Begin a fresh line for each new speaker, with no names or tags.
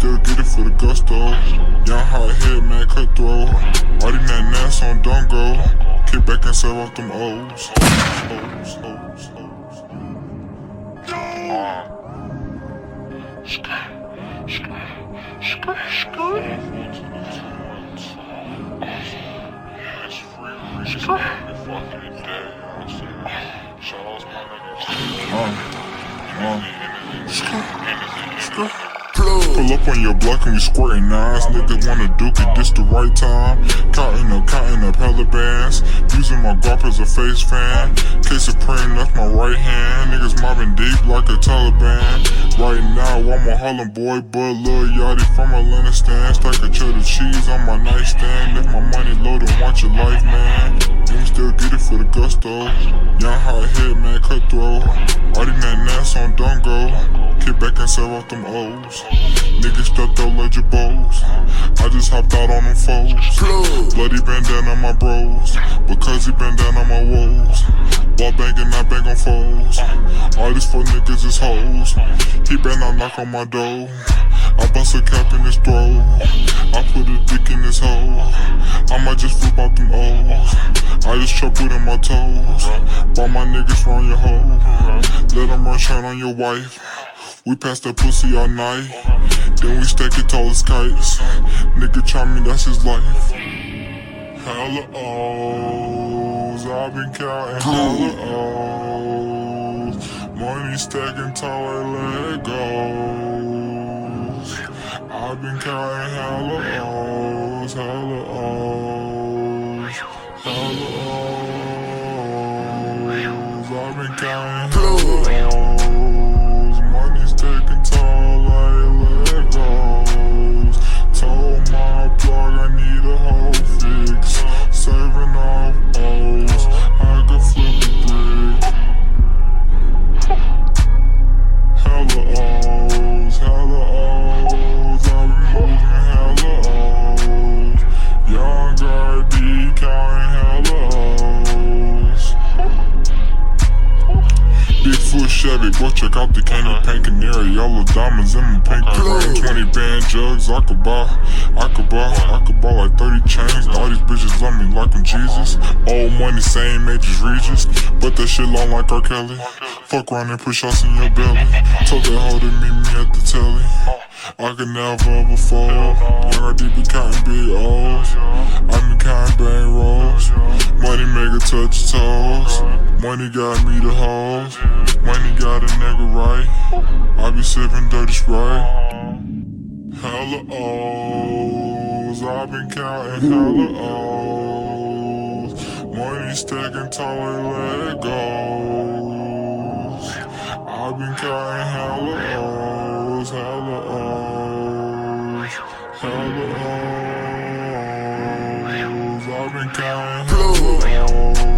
still get it for the gusto. Young hot head, man, cutthroat. These that nass on don't go. Kick back and serve off them O's. O's, O's, O's. Pull up on your block and we squirting nines. Niggas wanna duke it, this the right time. Counting up, counting up hella bands. Using my guap as a face fan. Case of Supreme, that's my right hand. Niggas mobbing deep like a Taliban. Right now, I'm a Harlem boy, but Lil Yachty from Atlanta stand. Stack of cheddar cheese on my nightstand. If my money low, then watch your life, man. You still get it for the gusto. Young hot head, man, cutthroat. All these man nass on don't go. Kick back and serve off them O's. Niggas stuck out like your bows. I just hopped out on them foes. Bloody bandana on my bros. Because he on my woes. Ball banging, I bang on foes. All these four niggas is hoes. He better knock on my door. I bust a cap in his throat. I put a dick in his hole. I might just flip out them O's. I just chop in my toes. Ball my niggas run your hoe. Shine on your wife. We pass that pussy all night. Then we stack it tall as kites. Nigga try that's his life. Hella O's. I've been counting hella O's. Money stacking tall like Legos. I've been counting hella O's. Hella O's. Hella O's. I've been counting Chevy, boy, check out the candy paint canary, yellow diamonds in my pink ring. 20 band jugs, I could buy, I could buy, I could buy like 30 chains. All these bitches love me like I'm Jesus. Old money, same age as Regis, but that shit long like R. Kelly. Fuck around and put shots in your belly. Told that hoe to meet me at the telly. I could never before. Young R. deep be counting big O's. I been counting bang rolls. Money make her touch toes. Money got me the hoes. Money got a nigga right. I be sipping dirty Sprite. Hella O's. I've been counting hella O's. Money stacking taller Legos. I've been counting hella O's. Hella O's. Hella O's. I've been counting. Stacking